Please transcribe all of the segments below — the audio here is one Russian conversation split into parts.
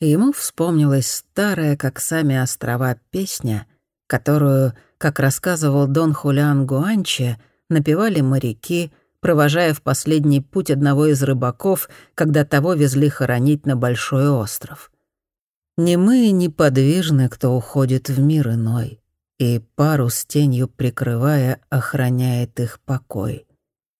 Ему вспомнилась старая, как сами острова, песня, которую, как рассказывал Дон Хулиан Гуанче, напевали моряки, провожая в последний путь одного из рыбаков, когда того везли хоронить на Большой остров. «Не мы неподвижны, кто уходит в мир иной, и парус тенью прикрывая охраняет их покой.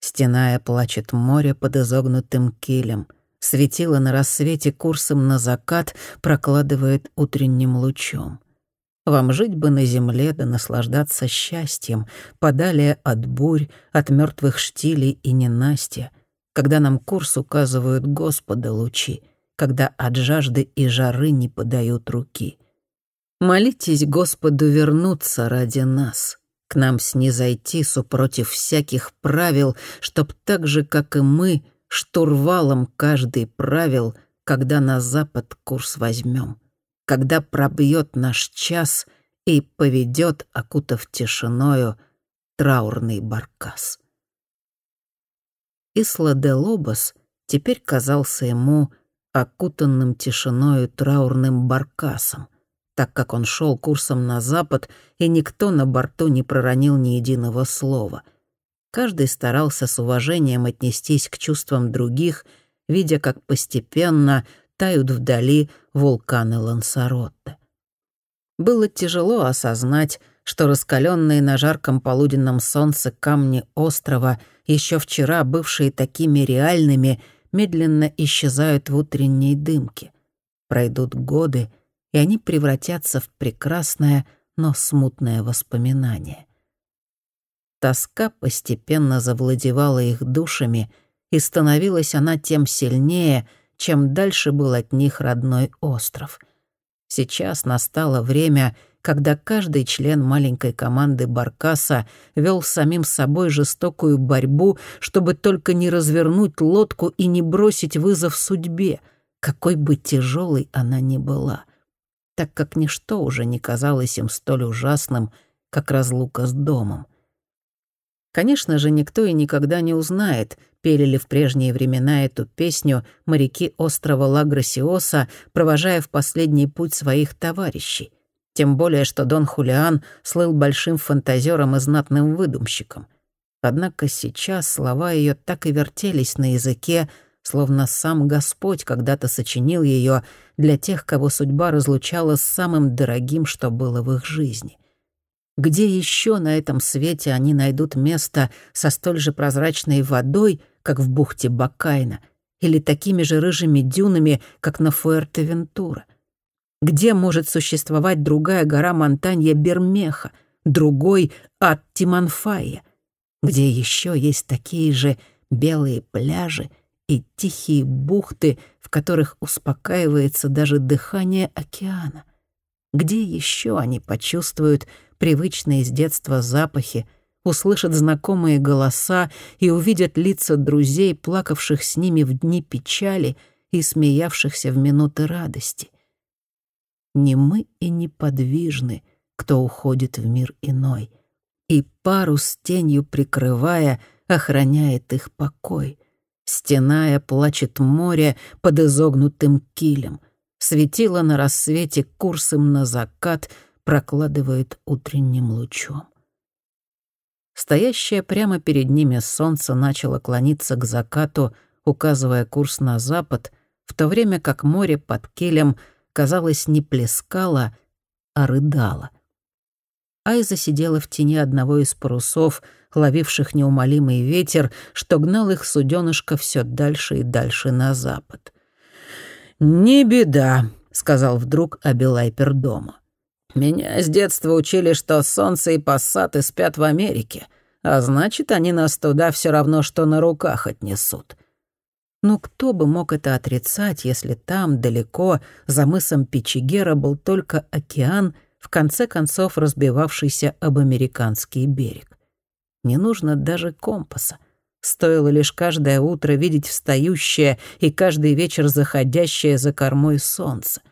Стеная плачет море под изогнутым килем — Светило на рассвете курсом на закат прокладывает утренним лучом. Вам жить бы на земле да наслаждаться счастьем, подалее от бурь, от мертвых штилей и ненастья, когда нам курс указывают Господа лучи, когда от жажды и жары не подают руки. Молитесь Господу вернуться ради нас, к нам снизойти супротив всяких правил, чтоб так же, как и мы — штурвалом каждый правил, когда на запад курс возьмем, когда пробьет наш час и поведет, окутав тишиною, траурный баркас. Исла де Лобос теперь казался ему окутанным тишиною траурным баркасом, так как он шел курсом на запад, и никто на борту не проронил ни единого слова — Каждый старался с уважением отнестись к чувствам других, видя, как постепенно тают вдали вулканы Лансаротте. Было тяжело осознать, что раскаленные на жарком полуденном солнце камни острова, еще вчера бывшие такими реальными, медленно исчезают в утренней дымке. Пройдут годы, и они превратятся в прекрасное, но смутное воспоминание. Тоска постепенно завладевала их душами, и становилась она тем сильнее, чем дальше был от них родной остров. Сейчас настало время, когда каждый член маленькой команды Баркаса вел самим собой жестокую борьбу, чтобы только не развернуть лодку и не бросить вызов судьбе, какой бы тяжелой она ни была, так как ничто уже не казалось им столь ужасным, как разлука с домом. Конечно же, никто и никогда не узнает, пели ли в прежние времена эту песню моряки острова Лагросиоса, провожая в последний путь своих товарищей. Тем более, что Дон Хулиан слыл большим фантазером и знатным выдумщиком. Однако сейчас слова ее так и вертелись на языке, словно сам Господь когда-то сочинил ее для тех, кого судьба разлучала с самым дорогим, что было в их жизни — где еще на этом свете они найдут место со столь же прозрачной водой, как в бухте Бакайна, или такими же рыжими дюнами, как на Фуэртевентура? Где может существовать другая гора Монтанья Бермеха, другой от Тиманфая? Где еще есть такие же белые пляжи и тихие бухты, в которых успокаивается даже дыхание океана? Где еще они почувствуют привычные с детства запахи, услышат знакомые голоса и увидят лица друзей, плакавших с ними в дни печали и смеявшихся в минуты радости. Не мы и неподвижны, кто уходит в мир иной, и парус тенью прикрывая, охраняет их покой. Стеная плачет море под изогнутым килем. Светило на рассвете курсом на закат — прокладывает утренним лучом. Стоящее прямо перед ними солнце начало клониться к закату, указывая курс на запад, в то время как море под келем, казалось, не плескало, а рыдало. Айза сидела в тени одного из парусов, ловивших неумолимый ветер, что гнал их суденышко все дальше и дальше на запад. «Не беда», — сказал вдруг Абилай Пердома. Меня с детства учили, что солнце и пассаты спят в Америке, а значит, они нас туда все равно, что на руках отнесут. Ну кто бы мог это отрицать, если там, далеко, за мысом Пичигера был только океан, в конце концов разбивавшийся об американский берег. Не нужно даже компаса. Стоило лишь каждое утро видеть встающее и каждый вечер заходящее за кормой солнце —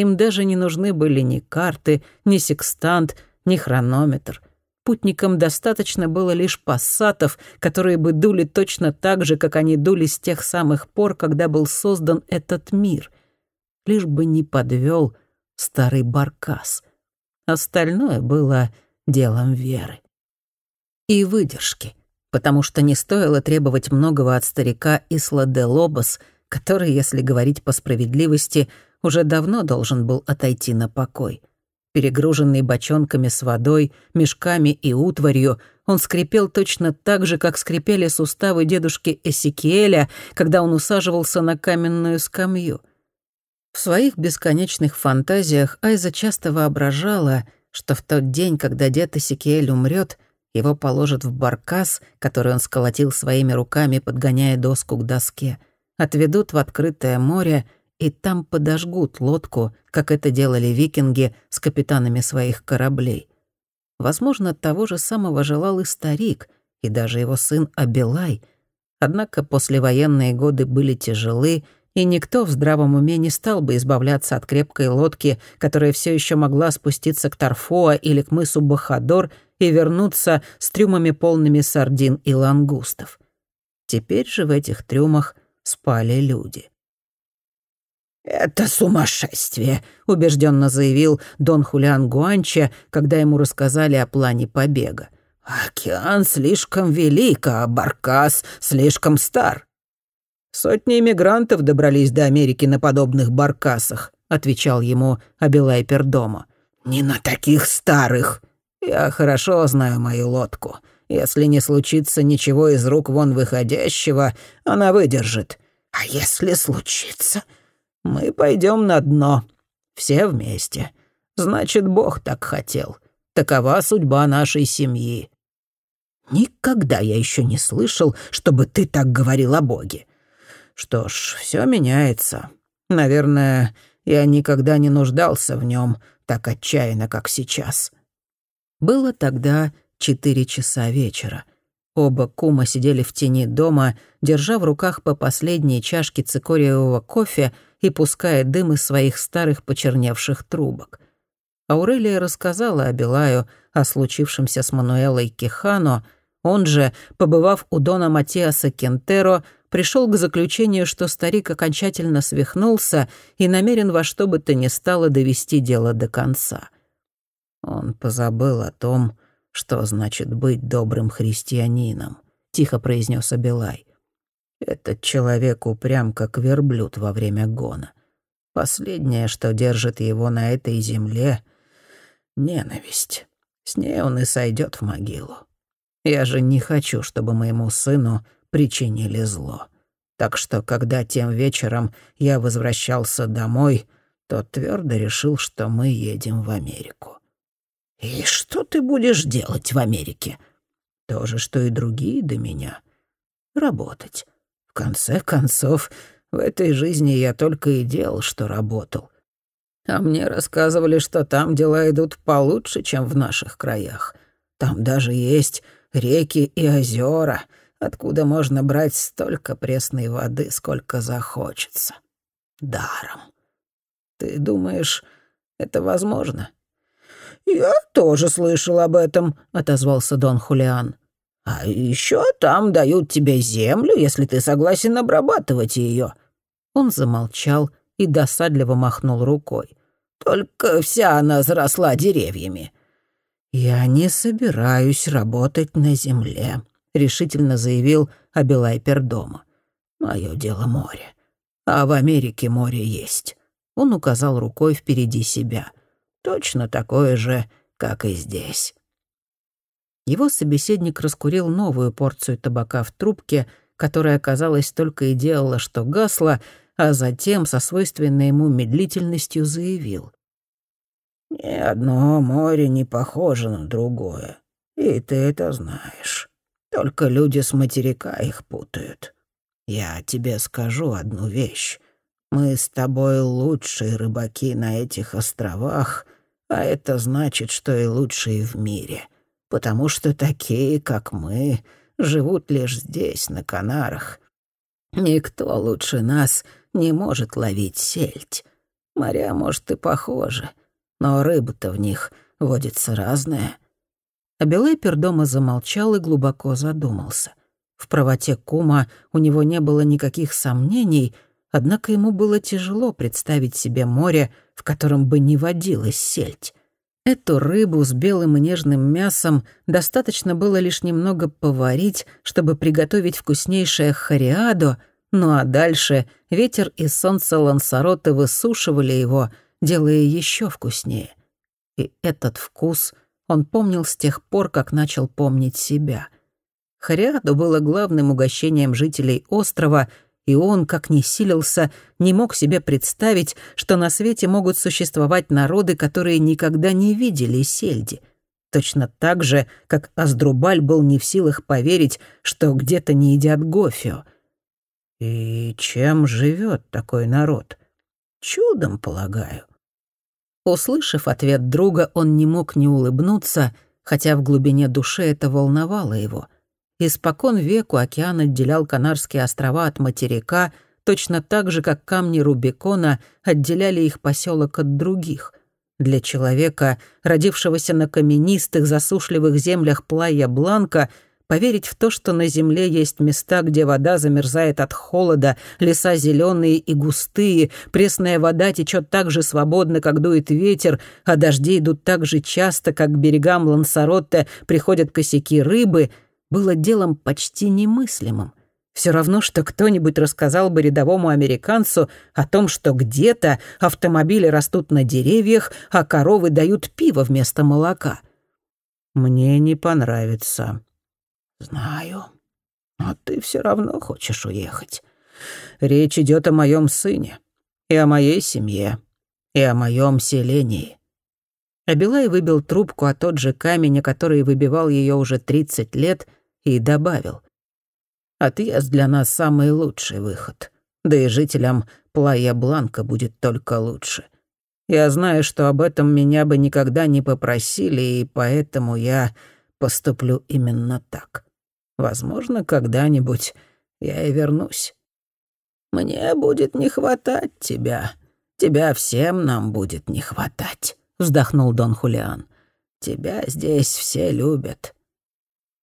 им даже не нужны были ни карты, ни секстант, ни хронометр. Путникам достаточно было лишь пассатов, которые бы дули точно так же, как они дули с тех самых пор, когда был создан этот мир. лишь бы не подвел старый баркас. Остальное было делом веры. И выдержки, потому что не стоило требовать многого от старика Исла де Лобос, который, если говорить по справедливости, уже давно должен был отойти на покой. Перегруженный бочонками с водой, мешками и утварью, он скрипел точно так же, как скрипели суставы дедушки Эсикиэля, когда он усаживался на каменную скамью. В своих бесконечных фантазиях Айза часто воображала, что в тот день, когда дед Эсикиэль умрет, его положат в баркас, который он сколотил своими руками, подгоняя доску к доске, отведут в открытое море и там подожгут лодку, как это делали викинги с капитанами своих кораблей. Возможно, того же самого желал и старик, и даже его сын Абилай. Однако послевоенные годы были тяжелы, и никто в здравом уме не стал бы избавляться от крепкой лодки, которая все еще могла спуститься к Тарфоа или к мысу Бахадор и вернуться с трюмами полными сардин и лангустов. Теперь же в этих трюмах спали люди. «Это сумасшествие», — убежденно заявил Дон Хулиан Гуанча, когда ему рассказали о плане побега. «Океан слишком велик, а Баркас слишком стар». «Сотни иммигрантов добрались до Америки на подобных баркасах», — отвечал ему Абилай Пердома. «Не на таких старых. Я хорошо знаю мою лодку. Если не случится ничего из рук вон выходящего, она выдержит. А если случится, мы пойдем на дно. Все вместе. Значит, Бог так хотел. Такова судьба нашей семьи. Никогда я еще не слышал, чтобы ты так говорил о Боге. Что ж, все меняется. Наверное, я никогда не нуждался в нем так отчаянно, как сейчас. Было тогда четыре часа вечера. Оба кума сидели в тени дома, держа в руках по последней чашке цикориевого кофе и пуская дым из своих старых почерневших трубок. Аурелия рассказала Абилаю о случившемся с Мануэлой Кихано, он же, побывав у Дона Матиаса Кентеро, пришел к заключению, что старик окончательно свихнулся и намерен во что бы то ни стало довести дело до конца. Он позабыл о том, что значит быть добрым христианином, тихо произнес Абилай. Этот человек упрям, как верблюд во время гона. Последнее, что держит его на этой земле — ненависть. С ней он и сойдет в могилу. Я же не хочу, чтобы моему сыну причинили зло. Так что, когда тем вечером я возвращался домой, то твердо решил, что мы едем в Америку. «И что ты будешь делать в Америке?» «То же, что и другие до меня. Работать. Конце концов, в этой жизни я только и делал, что работал. А мне рассказывали, что там дела идут получше, чем в наших краях. Там даже есть реки и озера, откуда можно брать столько пресной воды, сколько захочется. Даром. Ты думаешь, это возможно? «Я тоже слышал об этом», — отозвался Дон Хулиан. «А еще там дают тебе землю, если ты согласен обрабатывать ее. Он замолчал и досадливо махнул рукой. «Только вся она заросла деревьями». «Я не собираюсь работать на земле», — решительно заявил Абилай Пердома. «Мое дело море. А в Америке море есть». Он указал рукой впереди себя. «Точно такое же, как и здесь». Его собеседник раскурил новую порцию табака в трубке, которая, казалось, только и делала, что гасла, а затем со свойственной ему медлительностью заявил. «Ни одно море не похоже на другое, и ты это знаешь. Только люди с материка их путают. Я тебе скажу одну вещь. Мы с тобой лучшие рыбаки на этих островах, а это значит, что и лучшие в мире, потому что такие, как мы, живут лишь здесь, на Канарах. Никто лучше нас не может ловить сельдь. Моря, может, и похожи, но рыба-то в них водится разная». Абелайпер дома замолчал и глубоко задумался. В правоте кума у него не было никаких сомнений, однако ему было тяжело представить себе море, в котором бы не водилась сельдь. Эту рыбу с белым и нежным мясом достаточно было лишь немного поварить, чтобы приготовить вкуснейшее хариадо, ну а дальше ветер и солнце Лансарота высушивали его, делая еще вкуснее. И этот вкус он помнил с тех пор, как начал помнить себя. Хариадо было главным угощением жителей острова — и он, как ни силился, не мог себе представить, что на свете могут существовать народы, которые никогда не видели сельди. Точно так же, как Аздрубаль был не в силах поверить, что где-то не едят гофио. И чем живет такой народ? Чудом, полагаю. Услышав ответ друга, он не мог не улыбнуться, хотя в глубине души это волновало его — Испокон веку океан отделял Канарские острова от материка, точно так же, как камни Рубикона отделяли их поселок от других. Для человека, родившегося на каменистых, засушливых землях Плая-Бланка, поверить в то, что на земле есть места, где вода замерзает от холода, леса зеленые и густые, пресная вода течет так же свободно, как дует ветер, а дожди идут так же часто, как к берегам Лансаротте приходят косяки рыбы — было делом почти немыслимым. Все равно, что кто-нибудь рассказал бы рядовому американцу о том, что где-то автомобили растут на деревьях, а коровы дают пиво вместо молока. «Мне не понравится». «Знаю. Но ты все равно хочешь уехать. Речь идет о моем сыне, и о моей семье, и о моем селении. Абилай выбил трубку, а тот же камень, который выбивал ее уже 30 лет, и добавил. «Отъезд для нас самый лучший выход. Да и жителям Плая Бланка будет только лучше. Я знаю, что об этом меня бы никогда не попросили, и поэтому я поступлю именно так. Возможно, когда-нибудь я и вернусь. Мне будет не хватать тебя. Тебя всем нам будет не хватать», — вздохнул Дон Хулиан. «Тебя здесь все любят.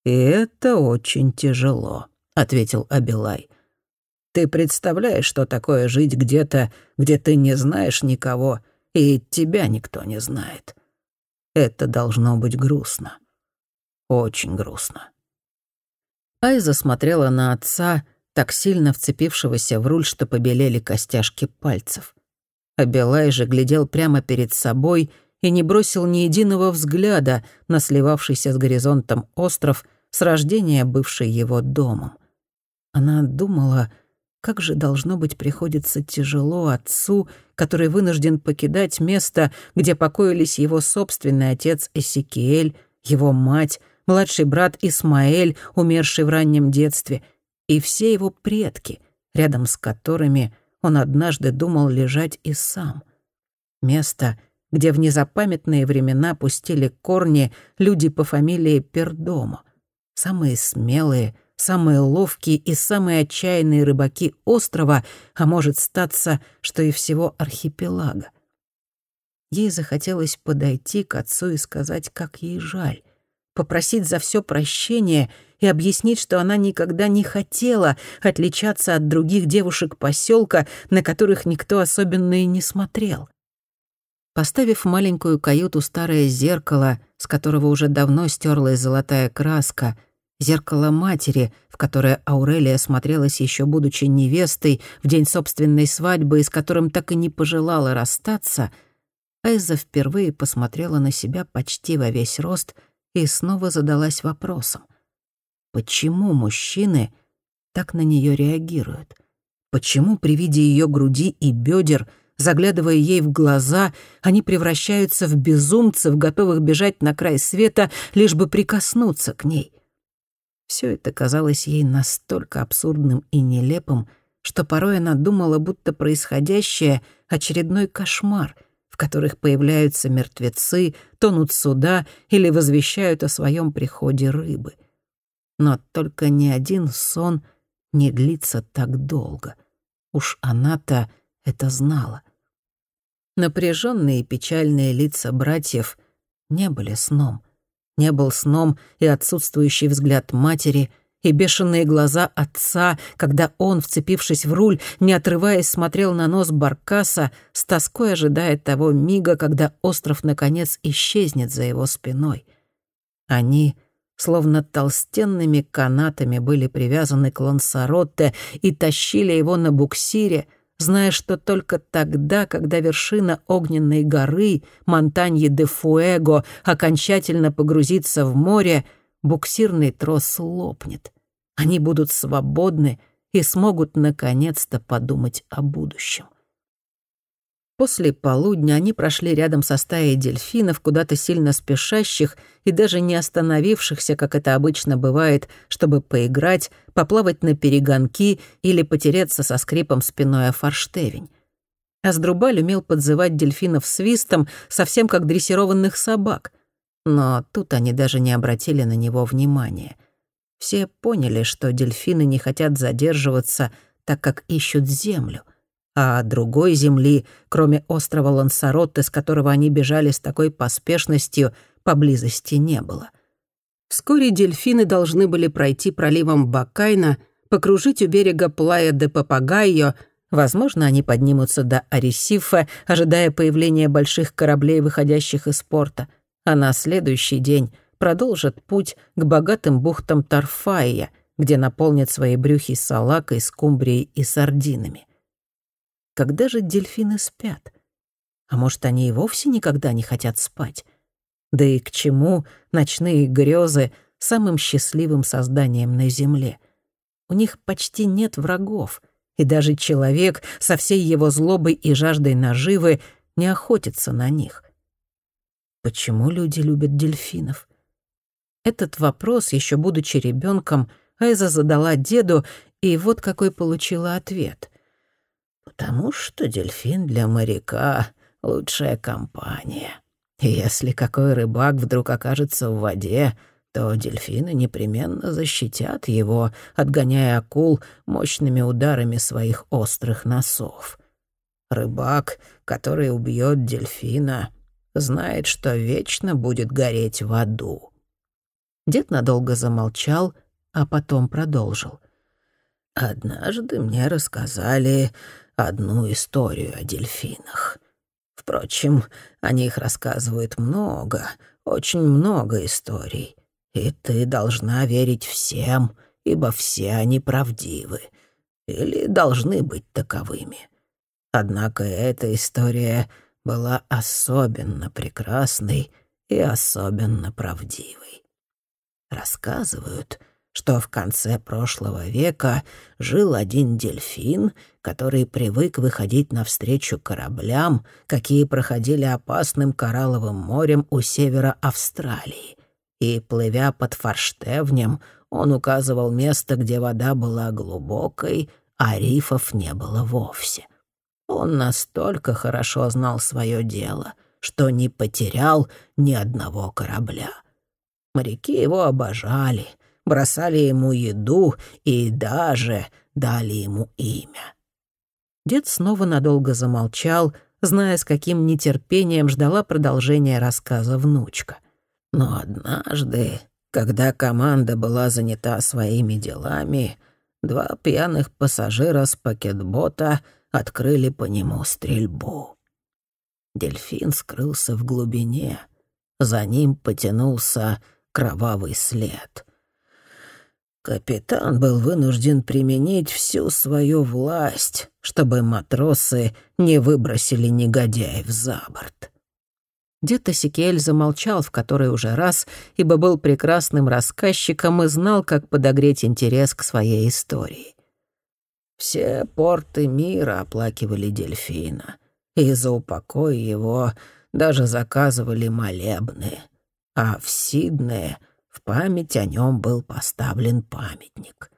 «И это очень тяжело», — ответил Абилай. «Ты представляешь, что такое жить где-то, где ты не знаешь никого, и тебя никто не знает? Это должно быть грустно. Очень грустно». Айза смотрела на отца, так сильно вцепившегося в руль, что побелели костяшки пальцев. Абилай же глядел прямо перед собой и не бросил ни единого взгляда на сливавшийся с горизонтом остров — с рождения бывшей его домом. Она думала, как же должно быть приходится тяжело отцу, который вынужден покидать место, где покоились его собственный отец Эсикиэль, его мать, младший брат Исмаэль, умерший в раннем детстве, и все его предки, рядом с которыми он однажды думал лежать и сам. Место, где в незапамятные времена пустили корни люди по фамилии Пердомо — Самые смелые, самые ловкие и самые отчаянные рыбаки острова, а может статься, что и всего архипелага. Ей захотелось подойти к отцу и сказать, как ей жаль, попросить за все прощение и объяснить, что она никогда не хотела отличаться от других девушек поселка, на которых никто особенно и не смотрел. Поставив маленькую каюту старое зеркало, с которого уже давно стерлась золотая краска, зеркало матери, в которое Аурелия смотрелась еще будучи невестой в день собственной свадьбы и с которым так и не пожелала расстаться, Айза впервые посмотрела на себя почти во весь рост и снова задалась вопросом. Почему мужчины так на нее реагируют? Почему при виде ее груди и бедер — Заглядывая ей в глаза, они превращаются в безумцев, готовых бежать на край света, лишь бы прикоснуться к ней. Все это казалось ей настолько абсурдным и нелепым, что порой она думала, будто происходящее — очередной кошмар, в которых появляются мертвецы, тонут суда или возвещают о своем приходе рыбы. Но только ни один сон не длится так долго. Уж она-то это знала. Напряженные и печальные лица братьев не были сном. Не был сном и отсутствующий взгляд матери, и бешеные глаза отца, когда он, вцепившись в руль, не отрываясь, смотрел на нос Баркаса, с тоской ожидая того мига, когда остров, наконец, исчезнет за его спиной. Они, словно толстенными канатами, были привязаны к Лансаротте и тащили его на буксире, зная, что только тогда, когда вершина огненной горы, Монтаньи де Фуэго, окончательно погрузится в море, буксирный трос лопнет. Они будут свободны и смогут наконец-то подумать о будущем. После полудня они прошли рядом со стаей дельфинов, куда-то сильно спешащих и даже не остановившихся, как это обычно бывает, чтобы поиграть, поплавать на перегонки или потереться со скрипом спиной о форштевень. Аздрубаль умел подзывать дельфинов свистом, совсем как дрессированных собак. Но тут они даже не обратили на него внимания. Все поняли, что дельфины не хотят задерживаться, так как ищут землю. А другой земли, кроме острова Лансаротте, с которого они бежали с такой поспешностью, поблизости не было. Вскоре дельфины должны были пройти проливом Бакайна, покружить у берега Плая де Папагайо, возможно, они поднимутся до Аресифа, ожидая появления больших кораблей, выходящих из порта, а на следующий день продолжат путь к богатым бухтам Тарфаия, где наполнят свои брюхи салакой, скумбрией и сардинами. Когда же дельфины спят? А может, они и вовсе никогда не хотят спать? Да и к чему ночные грезы самым счастливым созданием на Земле? У них почти нет врагов, и даже человек со всей его злобой и жаждой наживы не охотится на них. Почему люди любят дельфинов? Этот вопрос, еще будучи ребенком, Айза задала деду, и вот какой получила ответ. «Потому что дельфин для моряка — лучшая компания. И если какой рыбак вдруг окажется в воде, то дельфины непременно защитят его, отгоняя акул мощными ударами своих острых носов. Рыбак, который убьет дельфина, знает, что вечно будет гореть в аду. Дед надолго замолчал, а потом продолжил. «Однажды мне рассказали одну историю о дельфинах. Впрочем, о них рассказывают много, очень много историй. И ты должна верить всем, ибо все они правдивы. Или должны быть таковыми. Однако эта история была особенно прекрасной и особенно правдивой. Рассказывают, что в конце прошлого века жил один дельфин, который привык выходить навстречу кораблям, какие проходили опасным коралловым морем у севера Австралии. И, плывя под форштевнем, он указывал место, где вода была глубокой, а рифов не было вовсе. Он настолько хорошо знал свое дело, что не потерял ни одного корабля — Моряки его обожали, бросали ему еду и даже дали ему имя. Дед снова надолго замолчал, зная, с каким нетерпением ждала продолжения рассказа внучка. Но однажды, когда команда была занята своими делами, два пьяных пассажира с пакетбота открыли по нему стрельбу. Дельфин скрылся в глубине. За ним потянулся кровавый след. Капитан был вынужден применить всю свою власть, чтобы матросы не выбросили негодяев за борт. Дед Асикель замолчал в который уже раз, ибо был прекрасным рассказчиком и знал, как подогреть интерес к своей истории. Все порты мира оплакивали дельфина, и за упокой его даже заказывали молебны — а в Сиднее в память о нем был поставлен памятник.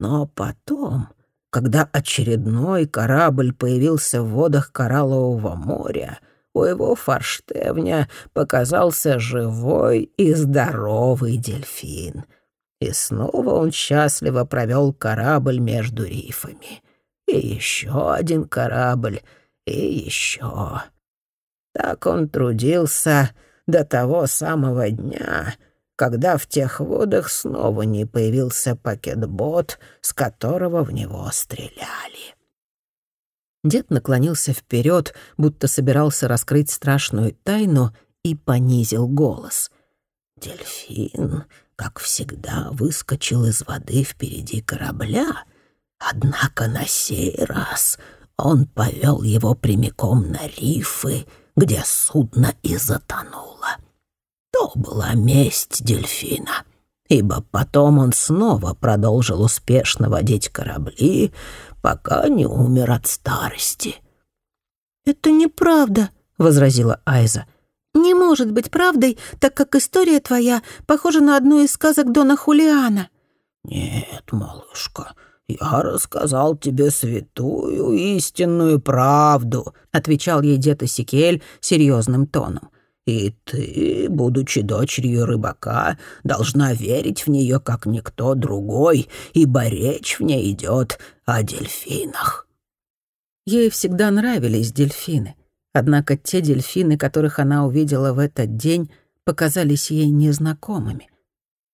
Но потом, когда очередной корабль появился в водах Кораллового моря, у его форштевня показался живой и здоровый дельфин. И снова он счастливо провел корабль между рифами. И еще один корабль, и еще. Так он трудился до того самого дня, когда в тех водах снова не появился пакетбот, с которого в него стреляли. Дед наклонился вперед, будто собирался раскрыть страшную тайну, и понизил голос. Дельфин, как всегда, выскочил из воды впереди корабля, однако на сей раз он повел его прямиком на рифы, где судно и затонуло. То была месть дельфина, ибо потом он снова продолжил успешно водить корабли, пока не умер от старости. «Это неправда», — возразила Айза. «Не может быть правдой, так как история твоя похожа на одну из сказок Дона Хулиана». «Нет, малышка, я рассказал тебе святую истинную правду», — отвечал ей дед Исикель серьезным тоном. «И ты, будучи дочерью рыбака, должна верить в нее как никто другой, ибо речь в ней идет о дельфинах». Ей всегда нравились дельфины. Однако те дельфины, которых она увидела в этот день, показались ей незнакомыми.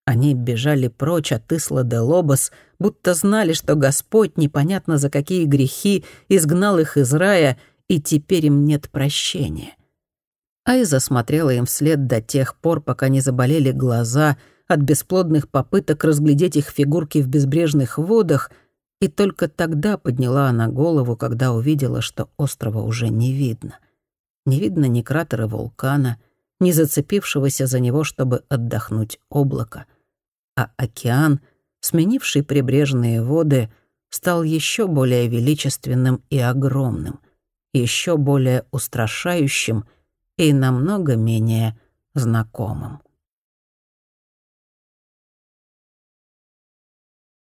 Они бежали прочь от Исла де Лобос, будто знали, что Господь непонятно за какие грехи изгнал их из рая, и теперь им нет прощения. Айза смотрела им вслед до тех пор, пока не заболели глаза от бесплодных попыток разглядеть их фигурки в безбрежных водах, и только тогда подняла она голову, когда увидела, что острова уже не видно — не видно ни кратера вулкана, ни зацепившегося за него, чтобы отдохнуть облака. А океан, сменивший прибрежные воды, стал еще более величественным и огромным, еще более устрашающим и намного менее знакомым.